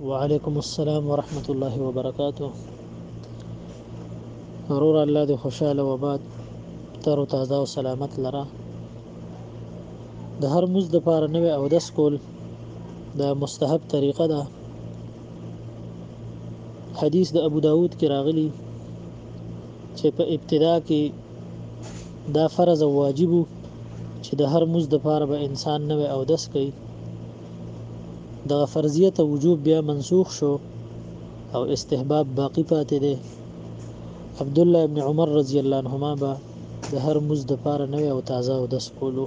وعلیکم السلام ورحمت الله وبرکاته ورور الله دې خوشاله و باد تر تازه او سلامت لره د هر مز د پاره نوې او د سکول د مستحب طریقه ده حدیث د ابو داود کې راغلی چې په ابتدا کې دا فرض او واجب چې د هر مز د پاره به انسان نوې او دس کوي دغه فرضیه ته وجوب بیا منسوخ شو او استحباب باقی پاتې دی عبد الله ابن عمر رضی الله عنهما به د هر مز د پاره نوې او تازه او د سکولو